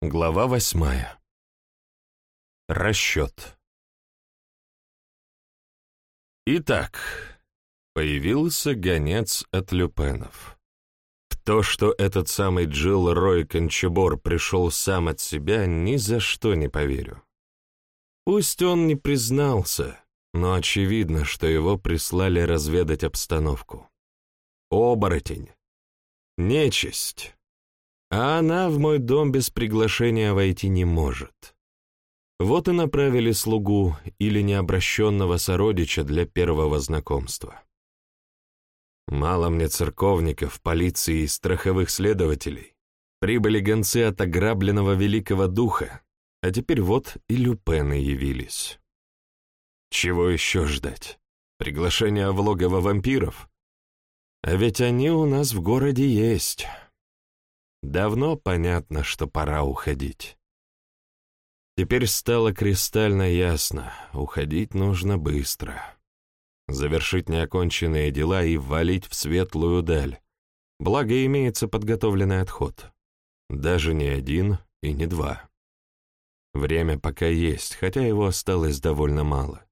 Глава восьмая. Расчет. Итак, появился гонец от Люпенов. В то, что этот самый Джилл Рой Кончебор пришел сам от себя, ни за что не поверю. Пусть он не признался, но очевидно, что его прислали разведать обстановку. Оборотень. Нечисть а она в мой дом без приглашения войти не может. Вот и направили слугу или необращенного сородича для первого знакомства. Мало мне церковников, полиции и страховых следователей. Прибыли гонцы от ограбленного великого духа, а теперь вот и люпены явились. Чего еще ждать? Приглашение в логово вампиров? А ведь они у нас в городе есть. Давно понятно, что пора уходить. Теперь стало кристально ясно, уходить нужно быстро. Завершить неоконченные дела и валить в светлую даль. Благо имеется подготовленный отход. Даже не один и не два. Время пока есть, хотя его осталось довольно мало.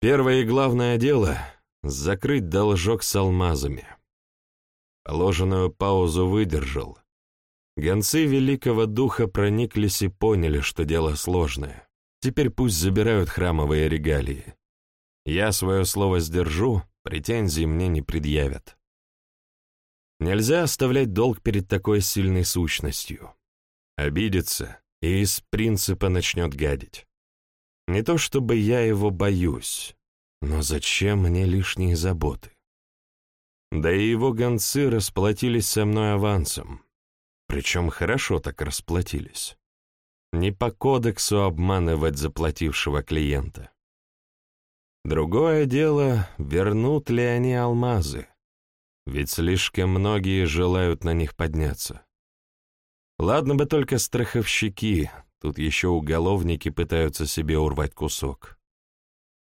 Первое и главное дело — закрыть должок с алмазами. Положенную паузу выдержал. Гонцы Великого Духа прониклись и поняли, что дело сложное. Теперь пусть забирают храмовые регалии. Я свое слово сдержу, претензий мне не предъявят. Нельзя оставлять долг перед такой сильной сущностью. Обидится и из принципа начнет гадить. Не то чтобы я его боюсь, но зачем мне лишние заботы? Да и его гонцы расплатились со мной авансом. Причем хорошо так расплатились. Не по кодексу обманывать заплатившего клиента. Другое дело, вернут ли они алмазы, ведь слишком многие желают на них подняться. Ладно бы только страховщики, тут еще уголовники пытаются себе урвать кусок.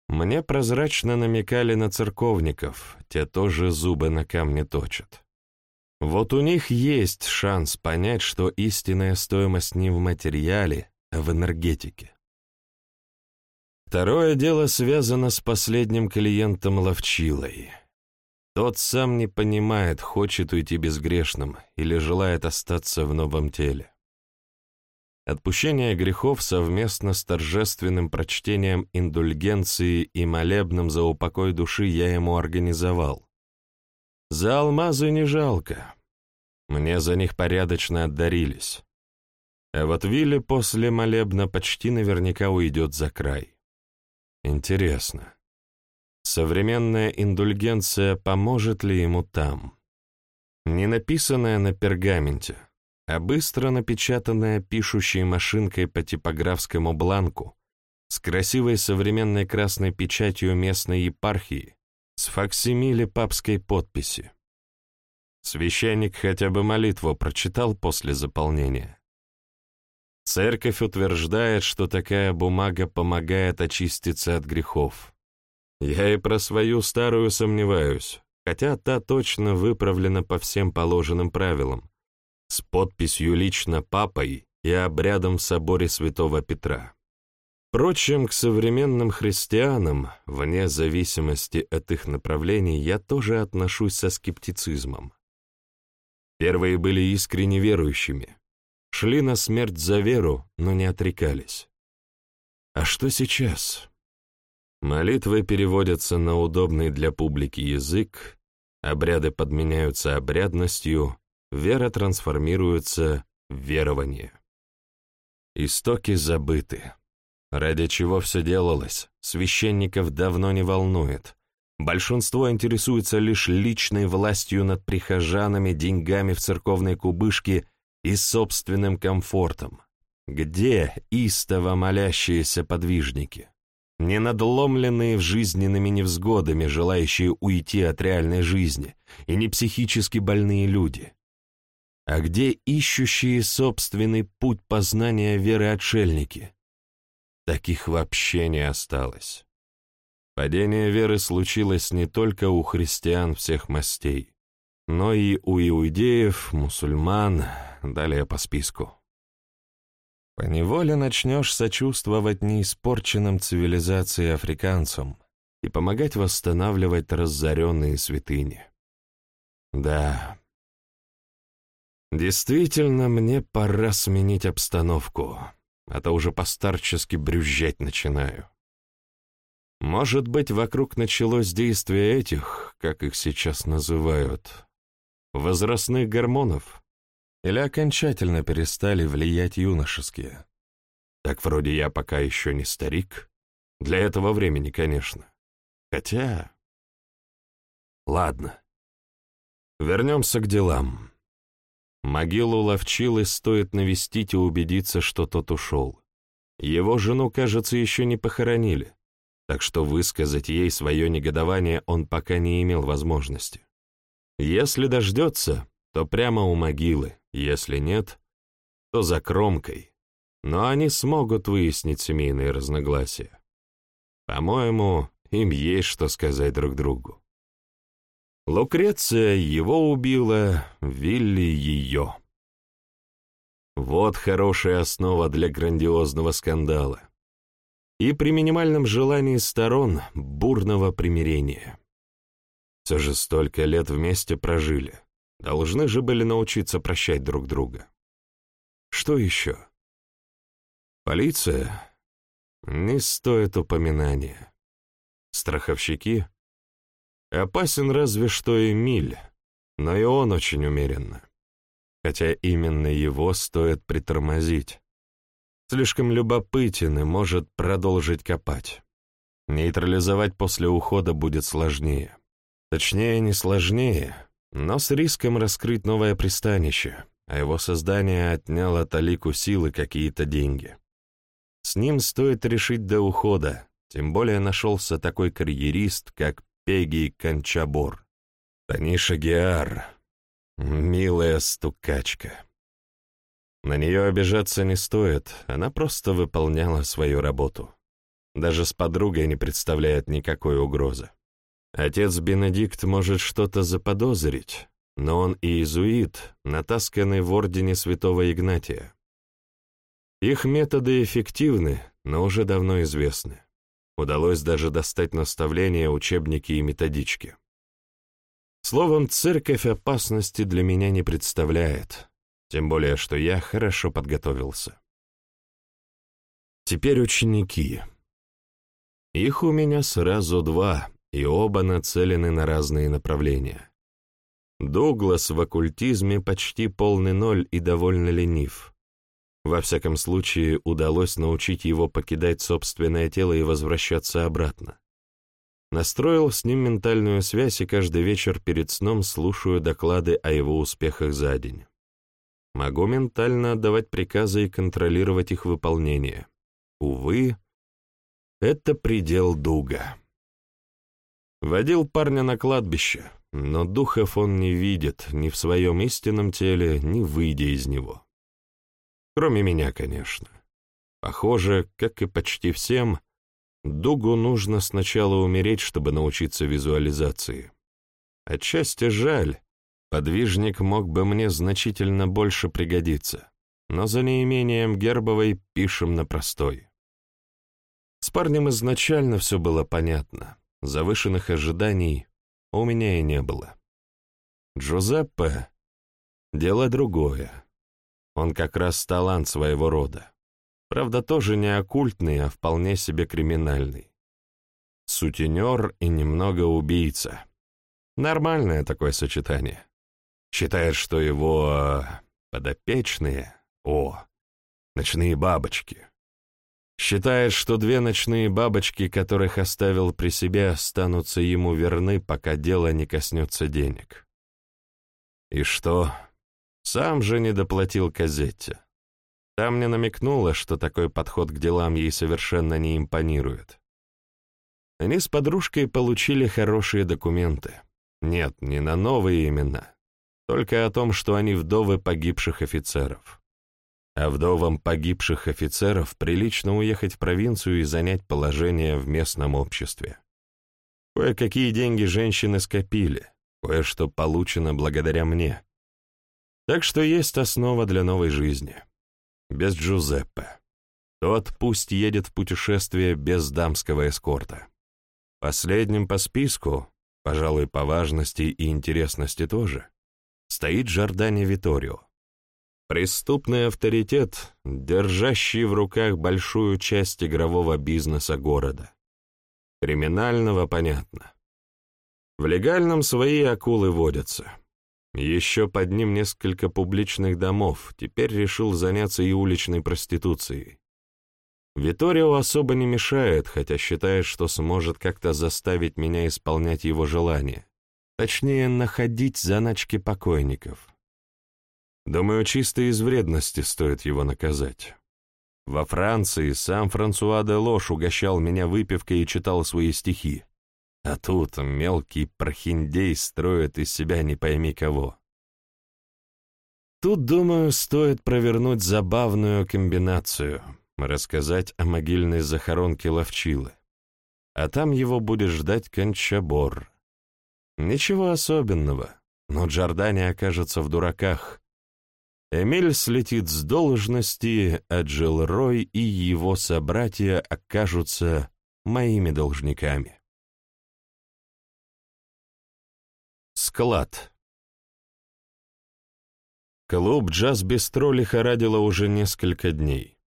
Мне прозрачно намекали на церковников, те тоже зубы на камне точат. Вот у них есть шанс понять, что истинная стоимость не в материале, а в энергетике. Второе дело связано с последним клиентом Ловчилой. Тот сам не понимает, хочет уйти безгрешным или желает остаться в новом теле. Отпущение грехов совместно с торжественным прочтением индульгенции и молебным за упокой души я ему организовал. За алмазы не жалко. Мне за них порядочно отдарились. А вот Вилли после молебна почти наверняка уйдет за край. Интересно, современная индульгенция поможет ли ему там? Не написанная на пергаменте — а быстро напечатанная пишущей машинкой по типографскому бланку с красивой современной красной печатью местной епархии с факсимиле папской подписи. Священник хотя бы молитву прочитал после заполнения. Церковь утверждает, что такая бумага помогает очиститься от грехов. Я и про свою старую сомневаюсь, хотя та точно выправлена по всем положенным правилам, с подписью лично папой и обрядом в соборе святого Петра. Впрочем, к современным христианам, вне зависимости от их направлений, я тоже отношусь со скептицизмом. Первые были искренне верующими, шли на смерть за веру, но не отрекались. А что сейчас? Молитвы переводятся на удобный для публики язык, обряды подменяются обрядностью, вера трансформируется в верование. Истоки забыты. Ради чего все делалось, священников давно не волнует. Большинство интересуется лишь личной властью над прихожанами, деньгами в церковной кубышке и собственным комфортом. Где истово молящиеся подвижники? Не надломленные в жизненными невзгодами, желающие уйти от реальной жизни, и не психически больные люди а где ищущие собственный путь познания веры отшельники? Таких вообще не осталось. Падение веры случилось не только у христиан всех мастей, но и у иудеев, мусульман, далее по списку. поневоле начнешь сочувствовать неиспорченным цивилизацией африканцам и помогать восстанавливать разоренные святыни. Да, действительно, мне пора сменить обстановку, а то уже постарчески брюзжать начинаю. Может быть, вокруг началось действие этих, как их сейчас называют, возрастных гормонов? Или окончательно перестали влиять юношеские? Так вроде я пока еще не старик. Для этого времени, конечно. Хотя... Ладно. Вернемся к делам. Могилу Ловчилы стоит навестить и убедиться, что тот ушел. Его жену, кажется, еще не похоронили так что высказать ей свое негодование он пока не имел возможности. Если дождется, то прямо у могилы, если нет, то за кромкой, но они смогут выяснить семейные разногласия. По-моему, им есть что сказать друг другу. Лукреция его убила, Вилли ее. Вот хорошая основа для грандиозного скандала и при минимальном желании сторон бурного примирения. Все же столько лет вместе прожили, должны же были научиться прощать друг друга. Что еще? Полиция? Не стоит упоминания. Страховщики? Опасен разве что Эмиль, но и он очень умеренно. Хотя именно его стоит притормозить, Слишком любопытен и может продолжить копать. Нейтрализовать после ухода будет сложнее. Точнее, не сложнее, но с риском раскрыть новое пристанище, а его создание отняло талику силы какие-то деньги. С ним стоит решить до ухода, тем более нашелся такой карьерист, как Пеги Кончабор. Таниша Геар, милая стукачка. На нее обижаться не стоит, она просто выполняла свою работу. Даже с подругой не представляет никакой угрозы. Отец Бенедикт может что-то заподозрить, но он и иезуит, натасканный в ордене святого Игнатия. Их методы эффективны, но уже давно известны. Удалось даже достать наставления, учебники и методички. Словом, церковь опасности для меня не представляет, тем более, что я хорошо подготовился. Теперь ученики. Их у меня сразу два, и оба нацелены на разные направления. Дуглас в оккультизме почти полный ноль и довольно ленив. Во всяком случае, удалось научить его покидать собственное тело и возвращаться обратно. Настроил с ним ментальную связь и каждый вечер перед сном слушаю доклады о его успехах за день. Могу ментально отдавать приказы и контролировать их выполнение. Увы, это предел Дуга. Водил парня на кладбище, но духов он не видит ни в своем истинном теле, ни выйдя из него. Кроме меня, конечно. Похоже, как и почти всем, Дугу нужно сначала умереть, чтобы научиться визуализации. Отчасти жаль, Подвижник мог бы мне значительно больше пригодиться, но за неимением Гербовой пишем на простой. С парнем изначально все было понятно, завышенных ожиданий у меня и не было. Джузеппе — дело другое. Он как раз талант своего рода. Правда, тоже не оккультный, а вполне себе криминальный. Сутенер и немного убийца. Нормальное такое сочетание. Считает, что его подопечные, о, ночные бабочки. Считает, что две ночные бабочки, которых оставил при себе, останутся ему верны, пока дело не коснется денег. И что? Сам же не доплатил Казетте. Там мне намекнула, что такой подход к делам ей совершенно не импонирует. Они с подружкой получили хорошие документы. Нет, не на новые имена, только о том, что они вдовы погибших офицеров. А вдовам погибших офицеров прилично уехать в провинцию и занять положение в местном обществе. Кое-какие деньги женщины скопили, кое-что получено благодаря мне. Так что есть основа для новой жизни. без Джузеппе. Тот пусть едет в путешествие без дамского эскорта. Последним по списку, пожалуй, по важности и интересности тоже, стоит Джордани Виторио. Преступный авторитет, держащий в руках большую часть игрового бизнеса города. Криминального, понятно. В легальном свои акулы водятся. Еще под ним несколько публичных домов, теперь решил заняться и уличной проституцией. Виторио особо не мешает, хотя считает, что сможет как-то заставить меня исполнять его желания. Точнее, находить заначки покойников. Думаю, чисто из вредности стоит его наказать. Во Франции сам Франсуа де Лош угощал меня выпивкой и читал свои стихи. А тут мелкий прохиндей строит из себя не пойми кого. Тут, думаю, стоит провернуть забавную комбинацию, рассказать о могильной захоронке Ловчилы. А там его будет ждать Кончабор. Ничего особенного, но Джордани окажется в дураках, Эмиль слетит с должности, а Джилрой и его собратья окажутся моими должниками. Склад Клуб «Джаз-бистро» лихорадило уже несколько дней.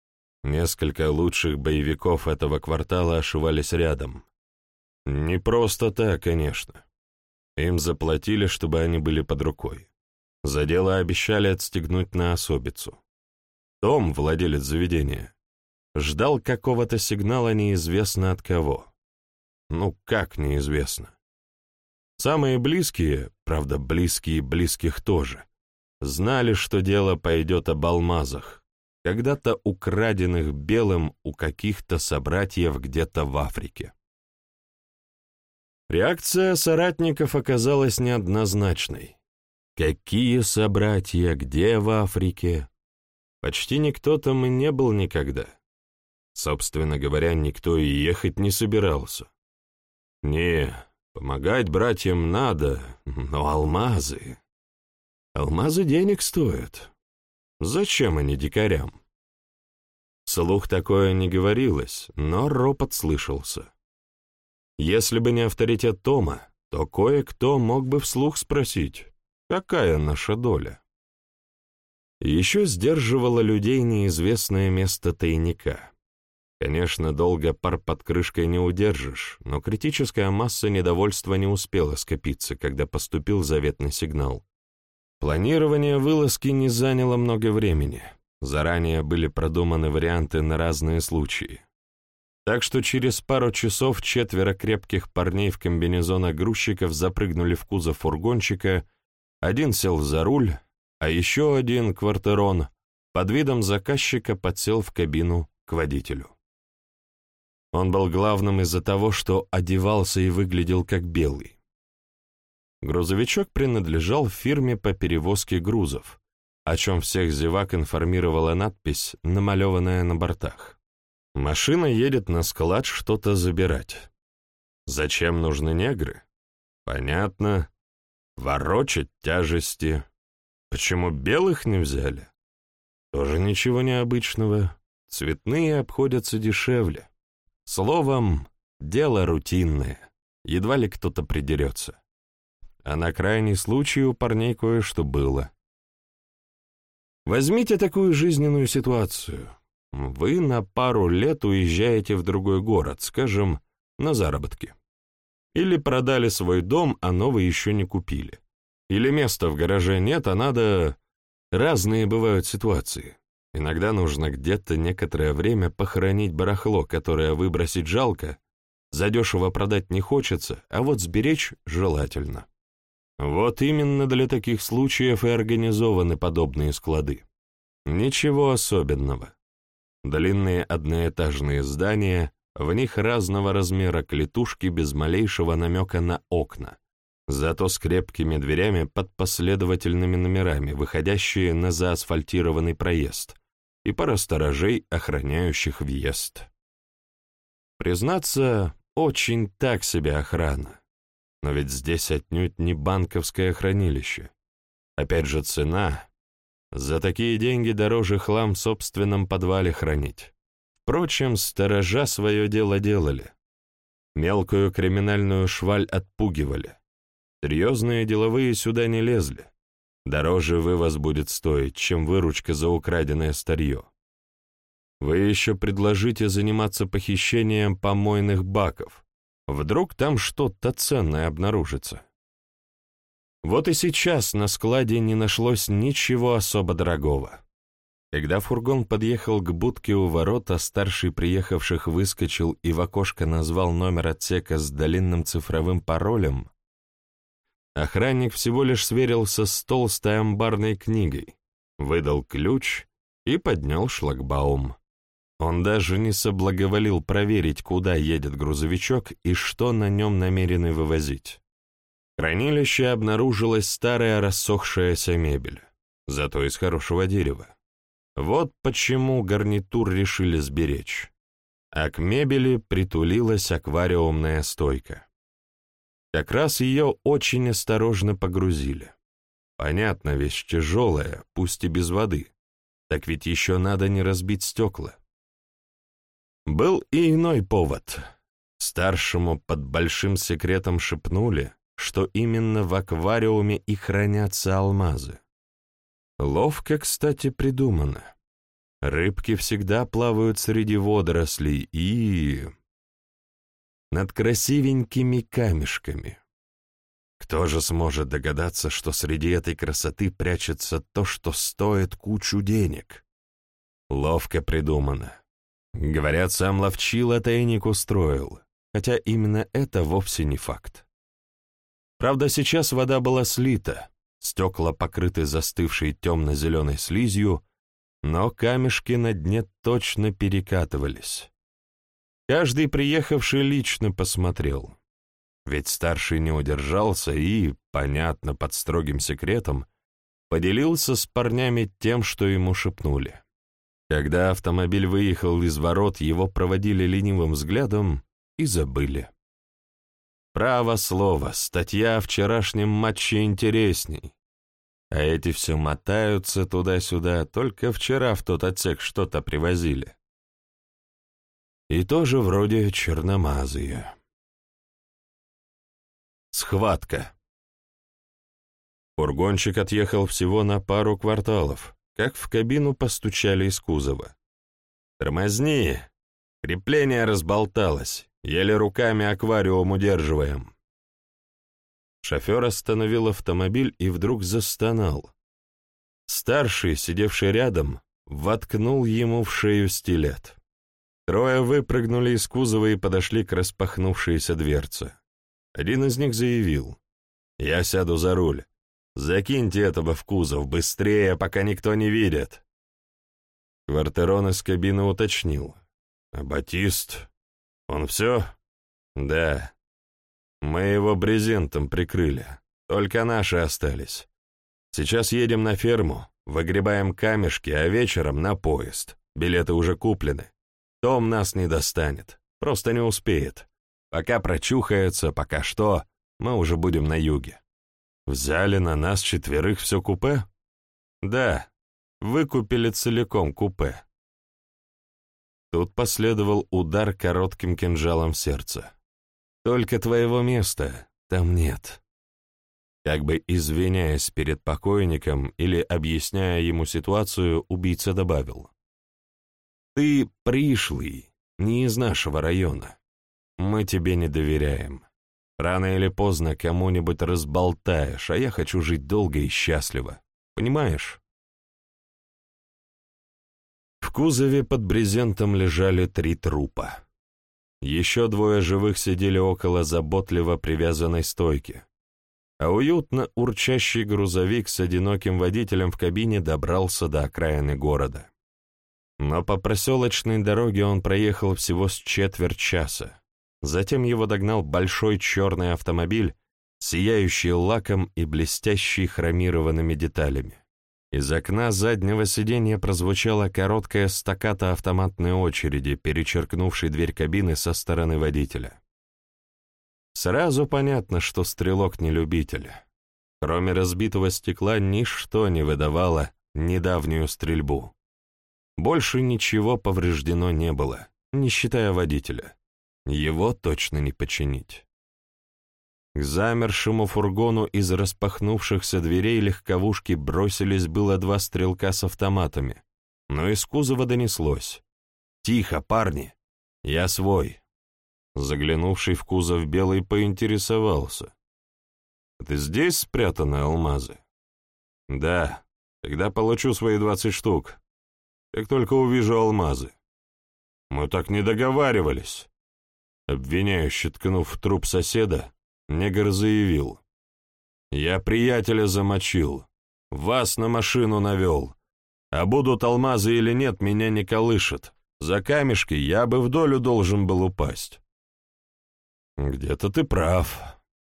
Несколько лучших боевиков этого квартала ошивались рядом. Не просто так, конечно. Им заплатили, чтобы они были под рукой. За дело обещали отстегнуть на особицу. Том, владелец заведения, ждал какого-то сигнала неизвестно от кого. Ну, как неизвестно? Самые близкие, правда, близкие близких тоже, знали, что дело пойдет об алмазах, когда-то украденных белым у каких-то собратьев где-то в Африке. Реакция соратников оказалась неоднозначной. Какие собратья, где в Африке? Почти никто там и не был никогда. Собственно говоря, никто и ехать не собирался. Не, помогать братьям надо, но алмазы... Алмазы денег стоят. Зачем они дикарям? Слух такое не говорилось, но ропот слышался. Если бы не авторитет Тома, то кое-кто мог бы вслух спросить, Какая наша доля? Еще сдерживало людей неизвестное место тайника. Конечно, долго пар под крышкой не удержишь, но критическая масса недовольства не успела скопиться, когда поступил заветный сигнал. Планирование вылазки не заняло много времени. Заранее были продуманы варианты на разные случаи. Так что через пару часов четверо крепких парней в комбинезонах грузчиков запрыгнули в кузов фургончика один сел за руль, а еще один квартирон под видом заказчика подсел в кабину к водителю. Он был главным из-за того, что одевался и выглядел как белый. Грузовичок принадлежал фирме по перевозке грузов, о чем всех зевак информировала надпись, намалеванная на бортах. Машина едет на склад что-то забирать. Зачем нужны негры? Понятно, ворочать тяжести. Почему белых не взяли? Тоже ничего необычного. Цветные обходятся дешевле. Словом, дело рутинное. Едва ли кто-то придерется. А на крайний случай у парней кое-что было. Возьмите такую жизненную ситуацию. Вы на пару лет уезжаете в другой город, скажем, на заработки. Или продали свой дом, а новый еще не купили. Или места в гараже нет, а надо... Разные бывают ситуации. Иногда нужно где-то некоторое время похоронить барахло, которое выбросить жалко, задешево продать не хочется, а вот сберечь желательно. Вот именно для таких случаев и организованы подобные склады. Ничего особенного. Длинные одноэтажные здания, в них разного размера клетушки без малейшего намека на окна, зато с крепкими дверями под последовательными номерами, выходящие на заасфальтированный проезд, и пара сторожей, охраняющих въезд. Признаться, очень так себе охрана. Но ведь здесь отнюдь не банковское хранилище. Опять же, цена За такие деньги дороже хлам в собственном подвале хранить. Впрочем, сторожа свое дело делали. Мелкую криминальную шваль отпугивали. Серьезные деловые сюда не лезли. Дороже вывоз будет стоить, чем выручка за украденное старье. Вы еще предложите заниматься похищением помойных баков. Вдруг там что-то ценное обнаружится. Вот и сейчас на складе не нашлось ничего особо дорогого. Когда фургон подъехал к будке у ворота, старший приехавших выскочил и в окошко назвал номер отсека с длинным цифровым паролем, охранник всего лишь сверился с толстой амбарной книгой, выдал ключ и поднял шлагбаум. Он даже не соблаговолил проверить, куда едет грузовичок и что на нем намерены вывозить. В хранилище обнаружилась старая рассохшаяся мебель, зато из хорошего дерева. Вот почему гарнитур решили сберечь. А к мебели притулилась аквариумная стойка. Как раз ее очень осторожно погрузили. Понятно, вещь тяжелая, пусть и без воды. Так ведь еще надо не разбить стекла. Был и иной повод. Старшему под большим секретом шепнули, что именно в аквариуме и хранятся алмазы. Ловко, кстати, придумано. Рыбки всегда плавают среди водорослей и... над красивенькими камешками. Кто же сможет догадаться, что среди этой красоты прячется то, что стоит кучу денег? Ловко придумано. Говорят, сам Ловчила тайник устроил, хотя именно это вовсе не факт. Правда, сейчас вода была слита, стекла покрыты застывшей темно-зеленой слизью, но камешки на дне точно перекатывались. Каждый приехавший лично посмотрел. Ведь старший не удержался и, понятно, под строгим секретом, поделился с парнями тем, что ему шепнули. Когда автомобиль выехал из ворот, его проводили ленивым взглядом и забыли. Право слово, статья о вчерашнем матче интересней. А эти все мотаются туда-сюда, только вчера в тот отсек что-то привозили. И тоже вроде черномазые. Схватка. Фургончик отъехал всего на пару кварталов как в кабину постучали из кузова. «Тормозни! Крепление разболталось, еле руками аквариум удерживаем». Шофер остановил автомобиль и вдруг застонал. Старший, сидевший рядом, воткнул ему в шею стилет. Трое выпрыгнули из кузова и подошли к распахнувшейся дверце. Один из них заявил, «Я сяду за руль. Закиньте этого в кузов, быстрее, пока никто не видит. Квартерон из кабины уточнил. А Батист? Он все? Да. Мы его брезентом прикрыли. Только наши остались. Сейчас едем на ферму, выгребаем камешки, а вечером на поезд. Билеты уже куплены. Том нас не достанет. Просто не успеет. Пока прочухается, пока что, мы уже будем на юге. Взяли на нас четверых все купе? Да, выкупили целиком купе. Тут последовал удар коротким кинжалом в сердце. Только твоего места там нет. Как бы извиняясь перед покойником или объясняя ему ситуацию, убийца добавил. «Ты пришлый, не из нашего района. Мы тебе не доверяем. Рано или поздно кому-нибудь разболтаешь, а я хочу жить долго и счастливо. Понимаешь? В кузове под брезентом лежали три трупа. Еще двое живых сидели около заботливо привязанной стойки, а уютно урчащий грузовик с одиноким водителем в кабине добрался до окраины города. Но по проселочной дороге он проехал всего с четверть часа, Затем его догнал большой черный автомобиль, сияющий лаком и блестящий хромированными деталями. Из окна заднего сиденья прозвучала короткая стаката автоматной очереди, перечеркнувшей дверь кабины со стороны водителя. Сразу понятно, что стрелок не любитель. Кроме разбитого стекла, ничто не выдавало недавнюю стрельбу. Больше ничего повреждено не было, не считая водителя. Его точно не починить. К замершему фургону из распахнувшихся дверей легковушки бросились было два стрелка с автоматами, но из кузова донеслось. «Тихо, парни! Я свой!» Заглянувший в кузов белый поинтересовался. «Это здесь спрятаны алмазы?» «Да, тогда получу свои двадцать штук, как только увижу алмазы». «Мы так не договаривались!» Обвиняющий, ткнув в труп соседа, негр заявил. «Я приятеля замочил, вас на машину навел, а будут алмазы или нет, меня не колышет. За камешки я бы в долю должен был упасть». «Где-то ты прав.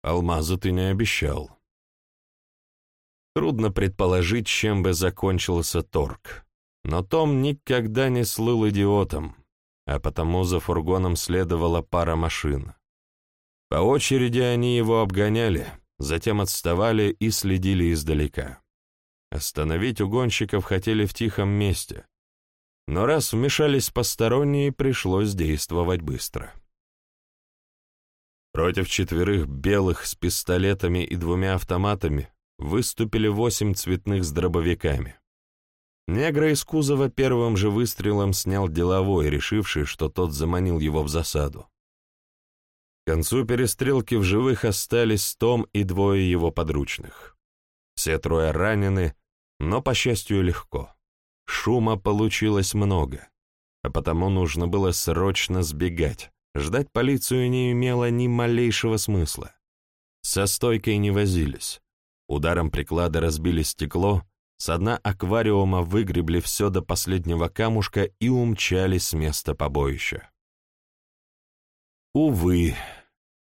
Алмазы ты не обещал». Трудно предположить, чем бы закончился торг. Но Том никогда не слыл идиотом а потому за фургоном следовала пара машин. По очереди они его обгоняли, затем отставали и следили издалека. Остановить угонщиков хотели в тихом месте, но раз вмешались посторонние, пришлось действовать быстро. Против четверых белых с пистолетами и двумя автоматами выступили восемь цветных с дробовиками. Негра из кузова первым же выстрелом снял деловой, решивший, что тот заманил его в засаду. К концу перестрелки в живых остались Том и двое его подручных. Все трое ранены, но, по счастью, легко. Шума получилось много, а потому нужно было срочно сбегать. Ждать полицию не имело ни малейшего смысла. Со стойкой не возились. Ударом приклада разбили стекло, с дна аквариума выгребли все до последнего камушка и умчались с места побоища. Увы,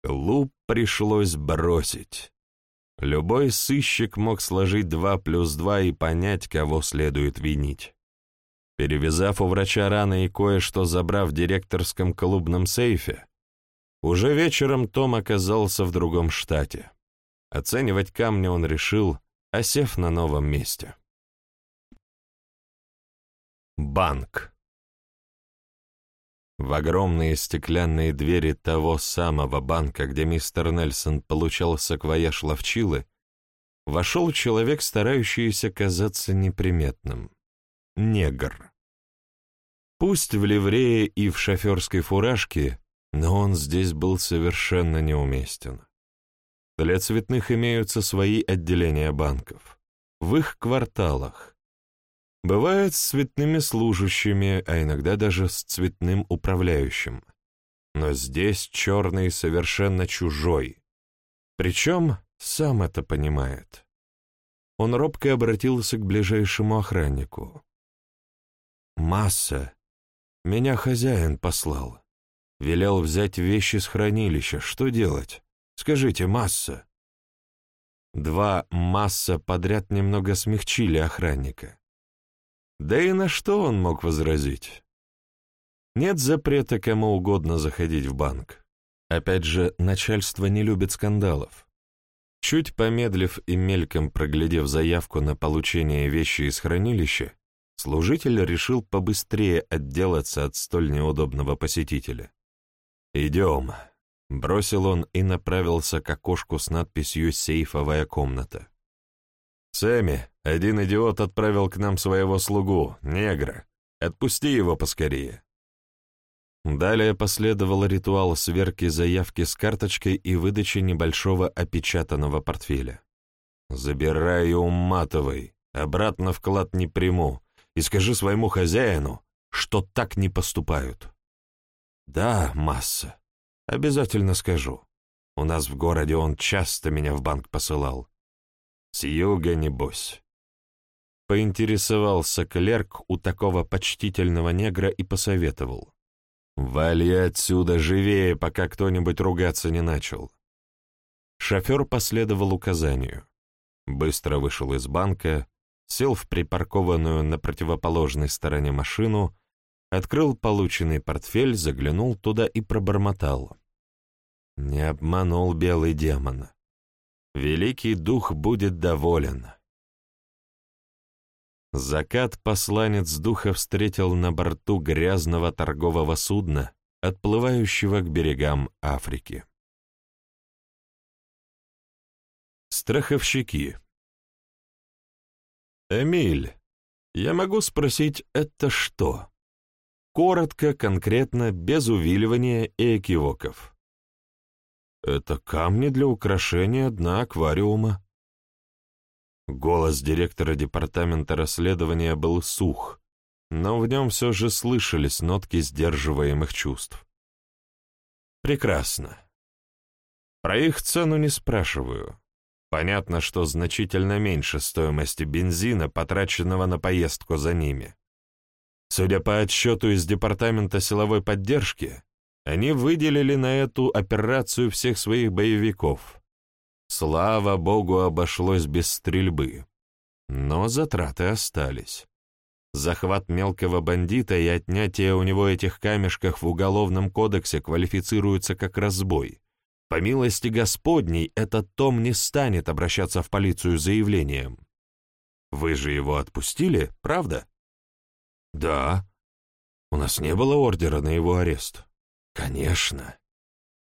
клуб пришлось бросить. Любой сыщик мог сложить два плюс два и понять, кого следует винить. Перевязав у врача раны и кое-что забрав в директорском клубном сейфе, уже вечером Том оказался в другом штате. Оценивать камни он решил, осев на новом месте. Банк. В огромные стеклянные двери того самого банка, где мистер Нельсон получал саквояж ловчилы, вошел человек, старающийся казаться неприметным. Негр. Пусть в ливрее и в шоферской фуражке, но он здесь был совершенно неуместен. Для цветных имеются свои отделения банков. В их кварталах, Бывает с цветными служащими, а иногда даже с цветным управляющим. Но здесь черный совершенно чужой. Причем сам это понимает. Он робко обратился к ближайшему охраннику. «Масса. Меня хозяин послал. Велел взять вещи с хранилища. Что делать? Скажите, Масса». Два «Масса» подряд немного смягчили охранника. Да и на что он мог возразить? Нет запрета кому угодно заходить в банк. Опять же, начальство не любит скандалов. Чуть помедлив и мельком проглядев заявку на получение вещи из хранилища, служитель решил побыстрее отделаться от столь неудобного посетителя. «Идем», — бросил он и направился к окошку с надписью «Сейфовая комната». «Сэмми, один идиот отправил к нам своего слугу, негра. Отпусти его поскорее». Далее последовал ритуал сверки заявки с карточкой и выдачи небольшого опечатанного портфеля. «Забирай и уматывай, обратно вклад не приму, и скажи своему хозяину, что так не поступают». «Да, масса, обязательно скажу. У нас в городе он часто меня в банк посылал. С юга, небось. Поинтересовался клерк у такого почтительного негра и посоветовал. «Вали отсюда живее, пока кто-нибудь ругаться не начал». Шофер последовал указанию. Быстро вышел из банка, сел в припаркованную на противоположной стороне машину, открыл полученный портфель, заглянул туда и пробормотал. Не обманул белый демон. Великий Дух будет доволен. Закат посланец духа встретил на борту грязного торгового судна, отплывающего к берегам Африки. Страховщики «Эмиль, я могу спросить, это что?» Коротко, конкретно, без увиливания и экивоков. «Это камни для украшения дна аквариума». Голос директора департамента расследования был сух, но в нем все же слышались нотки сдерживаемых чувств. «Прекрасно. Про их цену не спрашиваю. Понятно, что значительно меньше стоимости бензина, потраченного на поездку за ними. Судя по отчету из Департамента силовой поддержки, они выделили на эту операцию всех своих боевиков. Слава богу, обошлось без стрельбы. Но затраты остались. Захват мелкого бандита и отнятие у него этих камешков в Уголовном кодексе квалифицируются как разбой. По милости Господней, этот Том не станет обращаться в полицию с заявлением. Вы же его отпустили, правда? Да. У нас не было ордера на его арест. Конечно.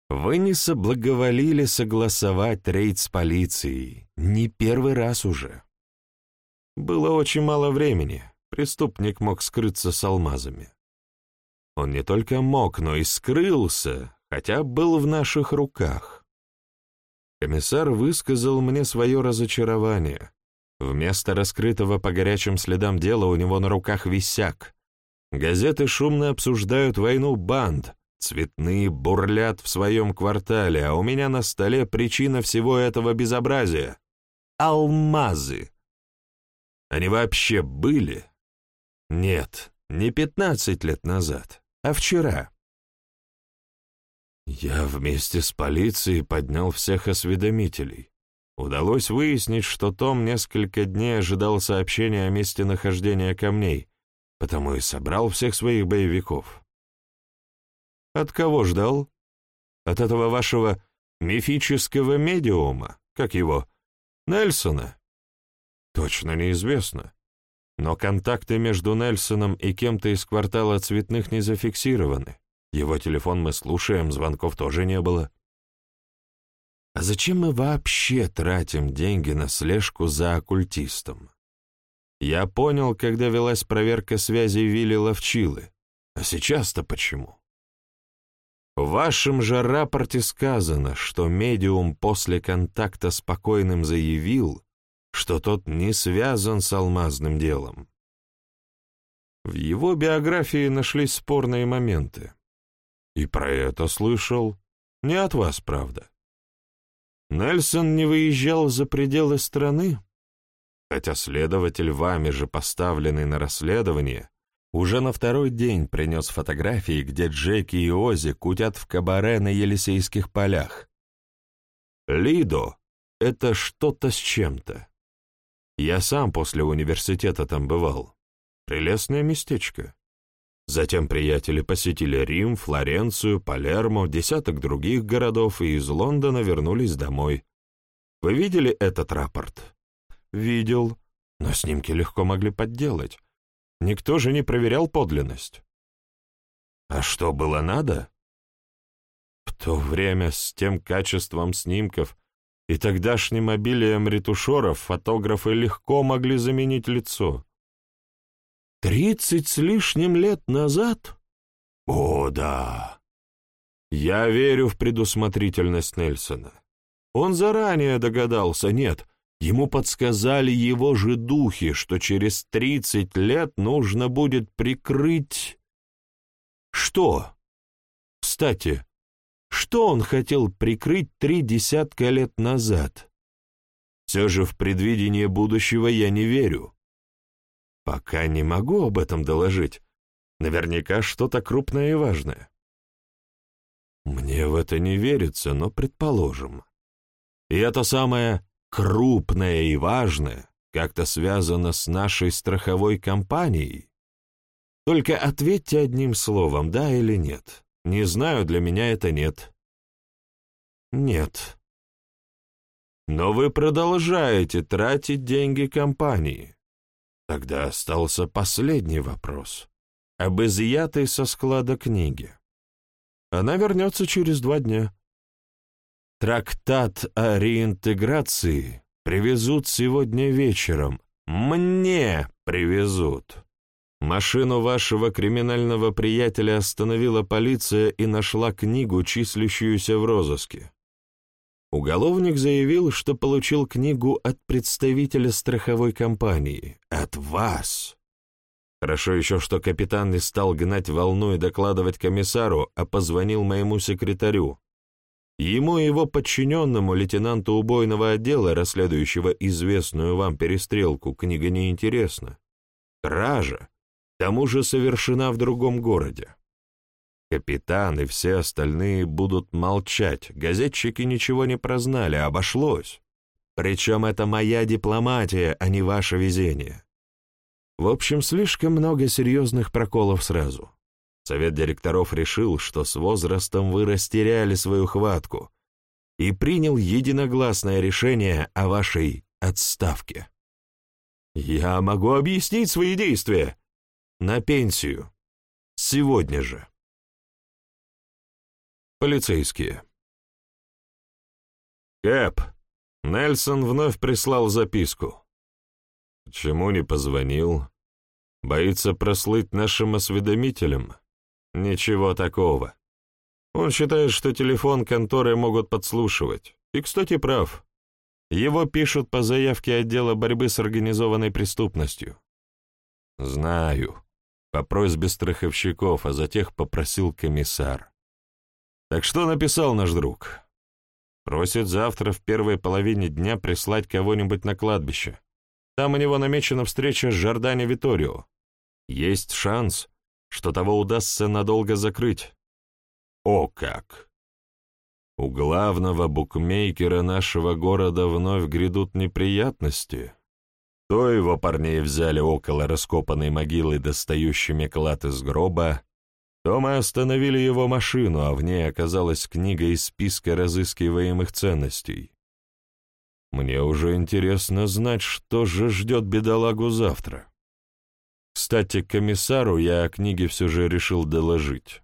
Вы не соблаговолили согласовать рейд с полицией. Не первый раз уже. Было очень мало времени. Преступник мог скрыться с алмазами. Он не только мог, но и скрылся, хотя был в наших руках. Комиссар высказал мне свое разочарование. Вместо раскрытого по горячим следам дела у него на руках висяк. Газеты шумно обсуждают войну банд, цветные бурлят в своем квартале, а у меня на столе причина всего этого безобразия — алмазы. Они вообще были? Нет, не пятнадцать лет назад, а вчера. Я вместе с полицией поднял всех осведомителей. Удалось выяснить, что Том несколько дней ожидал сообщения о месте нахождения камней, потому и собрал всех своих боевиков. От кого ждал? От этого вашего мифического медиума, как его, Нельсона? Точно неизвестно. Но контакты между Нельсоном и кем-то из квартала цветных не зафиксированы. Его телефон мы слушаем, звонков тоже не было. А зачем мы вообще тратим деньги на слежку за оккультистом? Я понял, когда велась проверка связи Вилли Ловчилы. А сейчас-то почему? В вашем же рапорте сказано, что медиум после контакта с покойным заявил, что тот не связан с алмазным делом. В его биографии нашлись спорные моменты. И про это слышал. Не от вас, правда. Нельсон не выезжал за пределы страны, хотя следователь, вами же поставленный на расследование, уже на второй день принес фотографии, где Джеки и Ози кутят в кабаре на Елисейских полях. Лидо — это что-то с чем-то. Я сам после университета там бывал. Прелестное местечко. Затем приятели посетили Рим, Флоренцию, Палермо, десяток других городов и из Лондона вернулись домой. Вы видели этот рапорт? Видел, но снимки легко могли подделать. Никто же не проверял подлинность. А что было надо? В то время с тем качеством снимков и тогдашним обилием ретушеров фотографы легко могли заменить лицо. Тридцать с лишним лет назад? О, да. Я верю в предусмотрительность Нельсона. Он заранее догадался, нет, ему подсказали его же духи, что через тридцать лет нужно будет прикрыть... Что? Кстати, что он хотел прикрыть три десятка лет назад? Все же в предвидение будущего я не верю. Пока не могу об этом доложить. Наверняка что-то крупное и важное. Мне в это не верится, но предположим. И это самое крупное и важное как-то связано с нашей страховой компанией. Только ответьте одним словом, да или нет. Не знаю, для меня это нет. Нет. Но вы продолжаете тратить деньги компании. Тогда остался последний вопрос. Об изъятой со склада книги. Она вернется через два дня. Трактат о реинтеграции привезут сегодня вечером. Мне привезут. Машину вашего криминального приятеля остановила полиция и нашла книгу, числящуюся в розыске. Уголовник заявил, что получил книгу от представителя страховой компании, от вас. Хорошо еще, что капитан не стал гнать волну и докладывать комиссару, а позвонил моему секретарю. Ему и его подчиненному, лейтенанту убойного отдела, расследующего известную вам перестрелку, книга неинтересна. Кража, к тому же совершена в другом городе. Капитан и все остальные будут молчать, газетчики ничего не прознали, обошлось. Причем это моя дипломатия, а не ваше везение. В общем, слишком много серьезных проколов сразу. Совет директоров решил, что с возрастом вы растеряли свою хватку и принял единогласное решение о вашей отставке. Я могу объяснить свои действия. На пенсию. Сегодня же. Полицейские. Кэп, Нельсон вновь прислал записку. Почему не позвонил? Боится прослыть нашим осведомителем? Ничего такого. Он считает, что телефон конторы могут подслушивать. И, кстати, прав. Его пишут по заявке отдела борьбы с организованной преступностью. Знаю. По просьбе страховщиков, а за тех попросил комиссар. Так что написал наш друг? Просит завтра в первой половине дня прислать кого-нибудь на кладбище. Там у него намечена встреча с Жордани Виторио. Есть шанс, что того удастся надолго закрыть. О как! У главного букмекера нашего города вновь грядут неприятности. То его парней взяли около раскопанной могилы достающими клад из гроба, то мы остановили его машину, а в ней оказалась книга из списка разыскиваемых ценностей. Мне уже интересно знать, что же ждет бедолагу завтра. Кстати, комиссару я о книге все же решил доложить.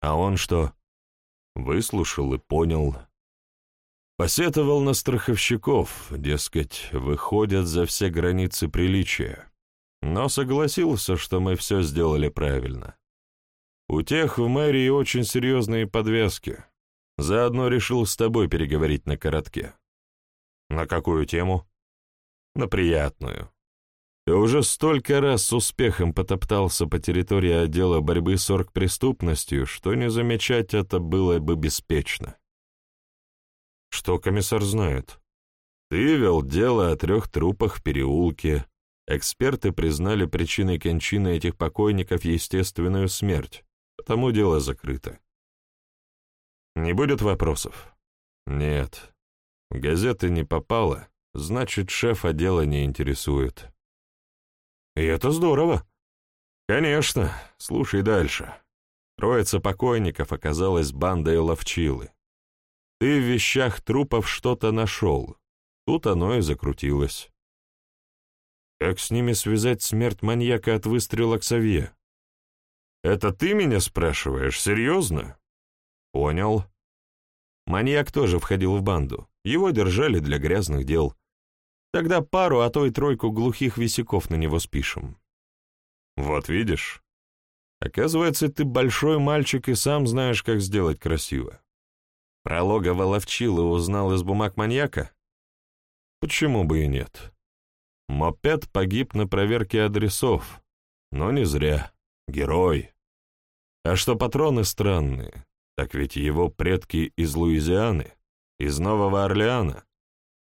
А он что? Выслушал и понял. Посетовал на страховщиков, дескать, выходят за все границы приличия. Но согласился, что мы все сделали правильно. У тех в мэрии очень серьезные подвески. Заодно решил с тобой переговорить на коротке. На какую тему? На приятную. Ты уже столько раз с успехом потоптался по территории отдела борьбы с оргпреступностью, что не замечать это было бы беспечно. Что комиссар знает? Ты вел дело о трех трупах в переулке. Эксперты признали причиной кончины этих покойников естественную смерть, потому дело закрыто. Не будет вопросов? Нет. В газеты не попало, значит, шеф отдела не интересует. И это здорово. Конечно, слушай дальше. Троица покойников оказалась бандой ловчилы. Ты в вещах трупов что-то нашел. Тут оно и закрутилось. Как с ними связать смерть маньяка от выстрела к сове? Это ты меня спрашиваешь? Серьезно? Понял. Маньяк тоже входил в банду. Его держали для грязных дел. Тогда пару, а то и тройку глухих висяков на него спишем. Вот видишь. Оказывается, ты большой мальчик и сам знаешь, как сделать красиво. Про логово ловчилы узнал из бумаг маньяка? Почему бы и нет? Мопед погиб на проверке адресов, но не зря. Герой. А что патроны странные, так ведь его предки из Луизианы из Нового Орлеана.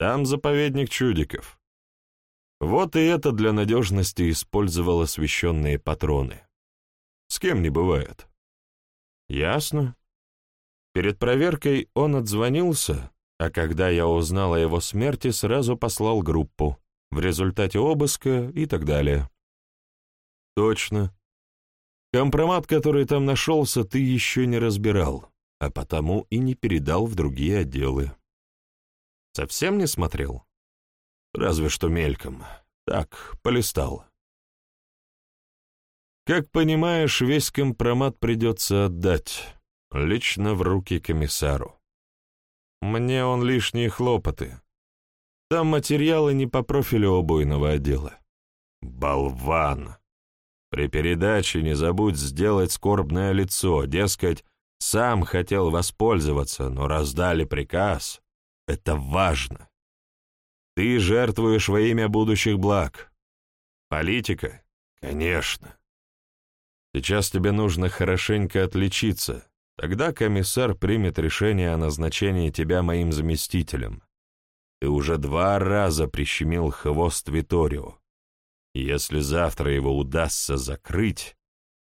Там заповедник чудиков. Вот и это для надежности использовал освещенные патроны. С кем не бывает. Ясно. Перед проверкой он отзвонился, а когда я узнал о его смерти, сразу послал группу, в результате обыска и так далее. Точно. Компромат, который там нашелся, ты еще не разбирал а потому и не передал в другие отделы. Совсем не смотрел? Разве что мельком. Так, полистал. Как понимаешь, весь компромат придется отдать, лично в руки комиссару. Мне он лишние хлопоты. Там материалы не по профилю убойного отдела. Болван! При передаче не забудь сделать скорбное лицо, дескать, сам хотел воспользоваться, но раздали приказ. Это важно. Ты жертвуешь во имя будущих благ. Политика? Конечно. Сейчас тебе нужно хорошенько отличиться. Тогда комиссар примет решение о назначении тебя моим заместителем. Ты уже два раза прищемил хвост Виторио. Если завтра его удастся закрыть,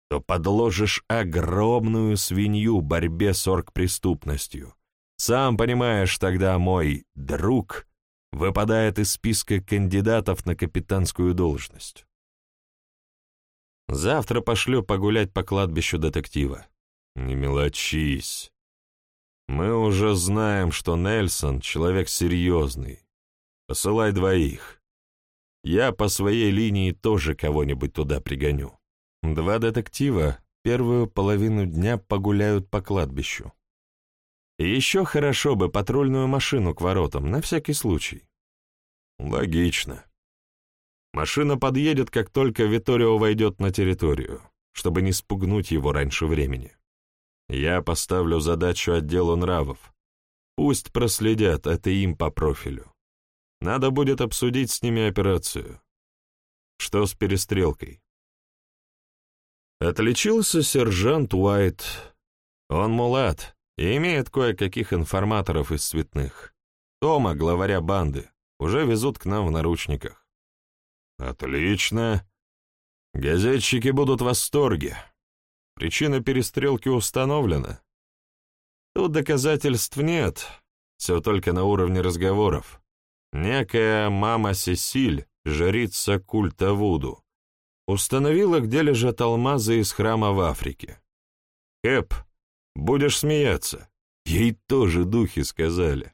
то подложишь огромную свинью борьбе с оргпреступностью. Сам понимаешь, тогда мой друг выпадает из списка кандидатов на капитанскую должность. Завтра пошлю погулять по кладбищу детектива. Не мелочись. Мы уже знаем, что Нельсон — человек серьезный. Посылай двоих. Я по своей линии тоже кого-нибудь туда пригоню. Два детектива первую половину дня погуляют по кладбищу. Еще хорошо бы патрульную машину к воротам, на всякий случай. Логично. Машина подъедет, как только Виторио войдет на территорию, чтобы не спугнуть его раньше времени. Я поставлю задачу отделу нравов. Пусть проследят, это им по профилю. Надо будет обсудить с ними операцию. Что с перестрелкой? Отличился сержант Уайт. Он мулат и имеет кое-каких информаторов из цветных. Тома, главаря банды, уже везут к нам в наручниках. Отлично. Газетчики будут в восторге. Причина перестрелки установлена. Тут доказательств нет, все только на уровне разговоров. Некая мама Сесиль, жрица культа Вуду, установила, где лежат алмазы из храма в Африке. Кэп, будешь смеяться. Ей тоже духи сказали.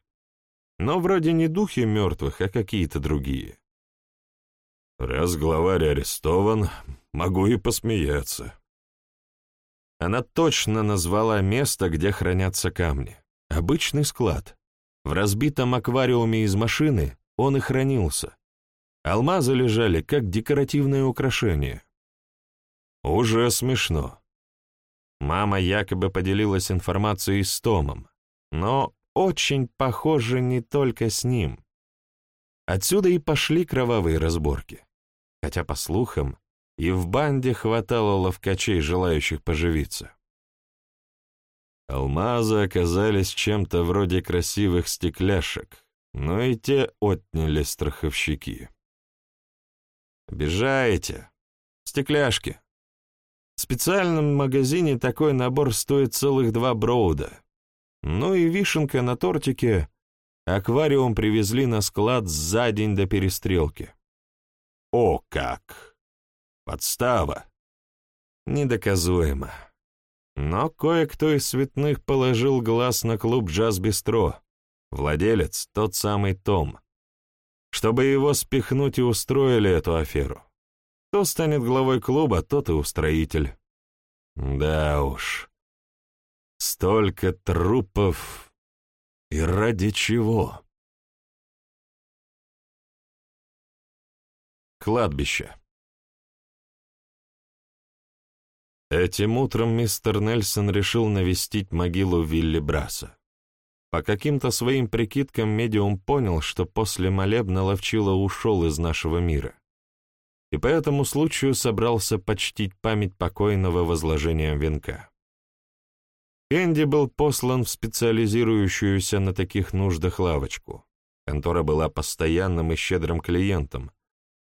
Но вроде не духи мертвых, а какие-то другие. Раз главарь арестован, могу и посмеяться. Она точно назвала место, где хранятся камни. Обычный склад. В разбитом аквариуме из машины он и хранился. Алмазы лежали, как декоративное украшение. Уже смешно. Мама якобы поделилась информацией с Томом, но очень похоже не только с ним. Отсюда и пошли кровавые разборки. Хотя, по слухам, и в банде хватало ловкачей, желающих поживиться. Алмазы оказались чем-то вроде красивых стекляшек, но и те отняли страховщики. Обижаете? Стекляшки. В специальном магазине такой набор стоит целых два броуда. Ну и вишенка на тортике. Аквариум привезли на склад за день до перестрелки. О как! Подстава. Недоказуемо. Но кое-кто из цветных положил глаз на клуб «Джаз-бистро». Владелец — тот самый Том. Чтобы его спихнуть и устроили эту аферу. Кто станет главой клуба, тот и устроитель. Да уж. Столько трупов. И ради чего? Кладбище. Этим утром мистер Нельсон решил навестить могилу Вилли Браса. По каким-то своим прикидкам медиум понял, что после молебна Ловчила ушел из нашего мира, и по этому случаю собрался почтить память покойного возложением венка. Кэнди был послан в специализирующуюся на таких нуждах лавочку. Контора была постоянным и щедрым клиентом.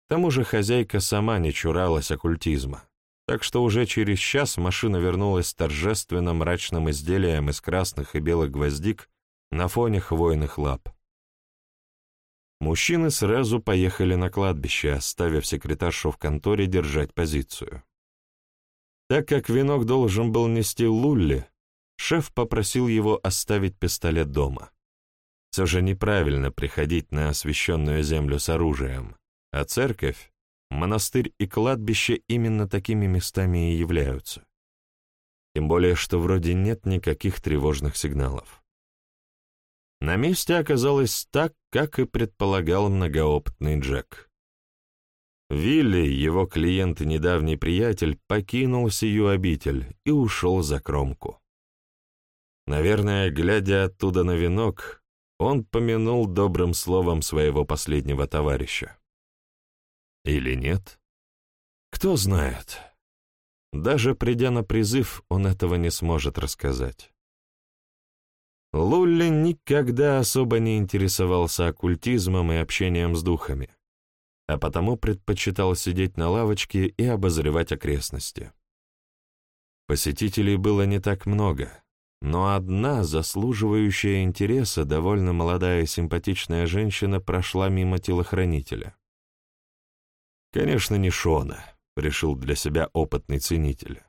К тому же хозяйка сама не чуралась оккультизма так что уже через час машина вернулась с торжественно мрачным изделием из красных и белых гвоздик на фоне хвойных лап. Мужчины сразу поехали на кладбище, оставив секретаршу в конторе держать позицию. Так как венок должен был нести Лулли, шеф попросил его оставить пистолет дома. Все же неправильно приходить на освященную землю с оружием, а церковь монастырь и кладбище именно такими местами и являются. Тем более, что вроде нет никаких тревожных сигналов. На месте оказалось так, как и предполагал многоопытный Джек. Вилли, его клиент и недавний приятель, покинул сию обитель и ушел за кромку. Наверное, глядя оттуда на венок, он помянул добрым словом своего последнего товарища. Или нет? Кто знает. Даже придя на призыв, он этого не сможет рассказать. Лулли никогда особо не интересовался оккультизмом и общением с духами, а потому предпочитал сидеть на лавочке и обозревать окрестности. Посетителей было не так много, но одна, заслуживающая интереса, довольно молодая и симпатичная женщина прошла мимо телохранителя. Конечно, не Шона, решил для себя опытный ценитель.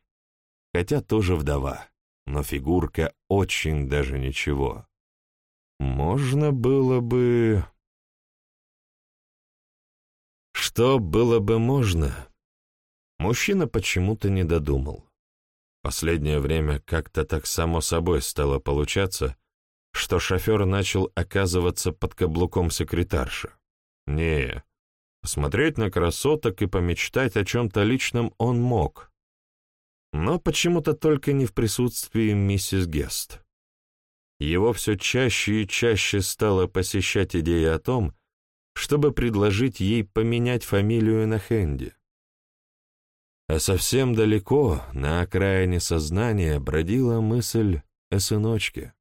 Хотя тоже вдова, но фигурка очень даже ничего. Можно было бы... Что было бы можно? Мужчина почему-то не додумал. Последнее время как-то так само собой стало получаться, что шофер начал оказываться под каблуком секретарши. Не, посмотреть на красоток и помечтать о чем-то личном он мог. Но почему-то только не в присутствии миссис Гест. Его все чаще и чаще стала посещать идея о том, чтобы предложить ей поменять фамилию на Хэнди. А совсем далеко, на окраине сознания, бродила мысль о сыночке.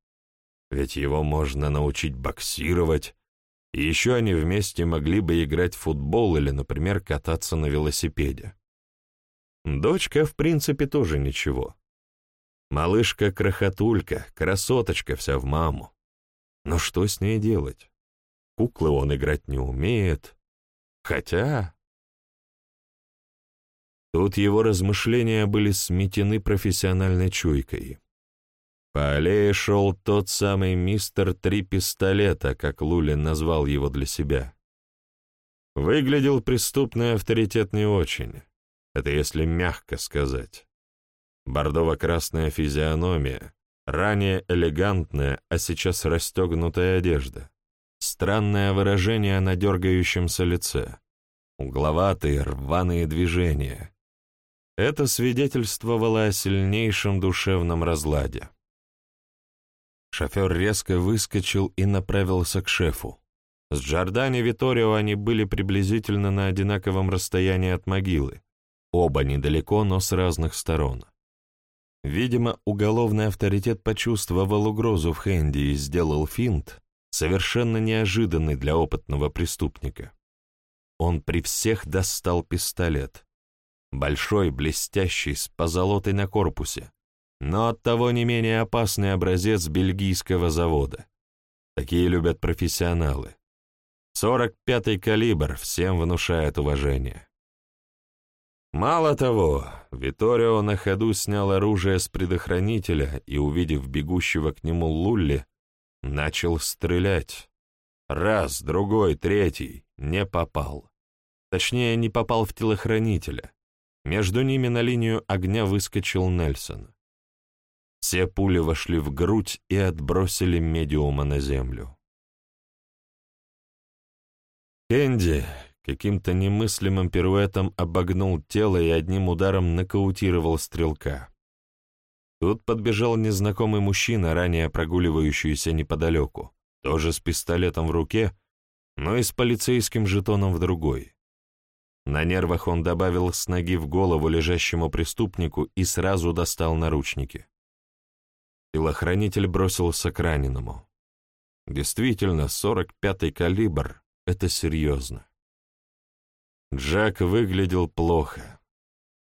Ведь его можно научить боксировать, и еще они вместе могли бы играть в футбол или, например, кататься на велосипеде. Дочка, в принципе, тоже ничего. Малышка-крохотулька, красоточка вся в маму. Но что с ней делать? Куклы он играть не умеет. Хотя... Тут его размышления были сметены профессиональной чуйкой. По аллее шел тот самый мистер Три Пистолета, как Лулин назвал его для себя. Выглядел преступный авторитет не очень. Это если мягко сказать. Бордово-красная физиономия, ранее элегантная, а сейчас расстегнутая одежда. Странное выражение на дергающемся лице. Угловатые, рваные движения. Это свидетельствовало о сильнейшем душевном разладе. Шофер резко выскочил и направился к шефу. С Джордани Виторио они были приблизительно на одинаковом расстоянии от могилы, оба недалеко, но с разных сторон. Видимо, уголовный авторитет почувствовал угрозу в Хэнди и сделал финт, совершенно неожиданный для опытного преступника. Он при всех достал пистолет, Большой, блестящий, с позолотой на корпусе, но оттого не менее опасный образец бельгийского завода. Такие любят профессионалы. 45-й калибр всем внушает уважение. Мало того, Виторио на ходу снял оружие с предохранителя и, увидев бегущего к нему Лулли, начал стрелять. Раз, другой, третий, не попал. Точнее, не попал в телохранителя. Между ними на линию огня выскочил Нельсон. Все пули вошли в грудь и отбросили медиума на землю. Кенди каким-то немыслимым пируэтом обогнул тело и одним ударом нокаутировал стрелка. Тут подбежал незнакомый мужчина, ранее прогуливающийся неподалеку, тоже с пистолетом в руке, но и с полицейским жетоном в другой. На нервах он добавил с ноги в голову лежащему преступнику и сразу достал наручники. Телохранитель бросился к раненому. Действительно, 45-й калибр — это серьезно. Джак выглядел плохо.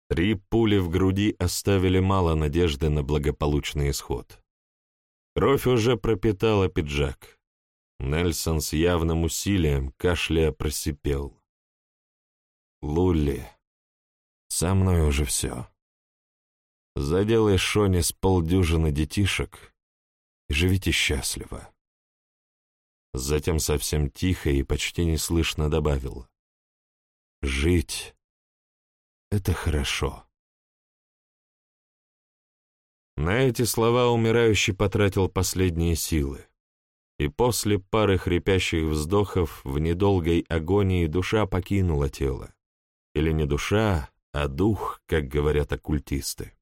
Три пули в груди оставили мало надежды на благополучный исход. Кровь уже пропитала пиджак. Нельсон с явным усилием, кашляя, просипел. Лулли, со мной уже все. Заделай Шоне с полдюжины детишек и живите счастливо. Затем совсем тихо и почти неслышно добавил. Жить это хорошо». На эти слова умирающий потратил последние силы, и после пары хрипящих вздохов в недолгой агонии душа покинула тело. Или не душа, а дух, как говорят оккультисты.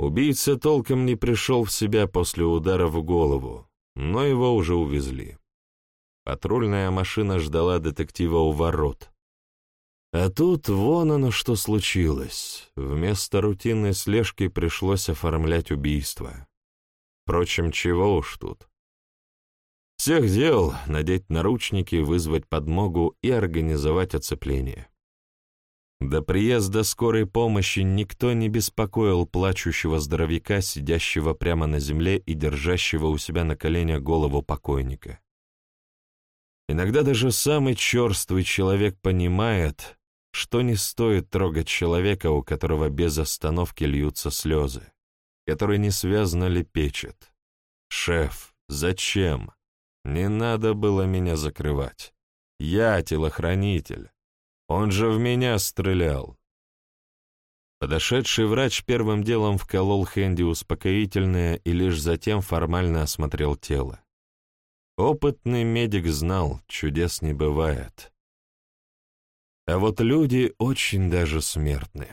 Убийца толком не пришел в себя после удара в голову, но его уже увезли. Патрульная машина ждала детектива у ворот. А тут вон оно что случилось. Вместо рутинной слежки пришлось оформлять убийство. Впрочем, чего уж тут. Всех дел — надеть наручники, вызвать подмогу и организовать оцепление. До приезда скорой помощи никто не беспокоил плачущего здоровяка, сидящего прямо на земле и держащего у себя на коленях голову покойника. Иногда даже самый черствый человек понимает, что не стоит трогать человека, у которого без остановки льются слезы, который несвязно лепечет. «Шеф, зачем? Не надо было меня закрывать. Я телохранитель. Он же в меня стрелял. Подошедший врач первым делом вколол Хэнди успокоительное и лишь затем формально осмотрел тело. Опытный медик знал, чудес не бывает. А вот люди очень даже смертны.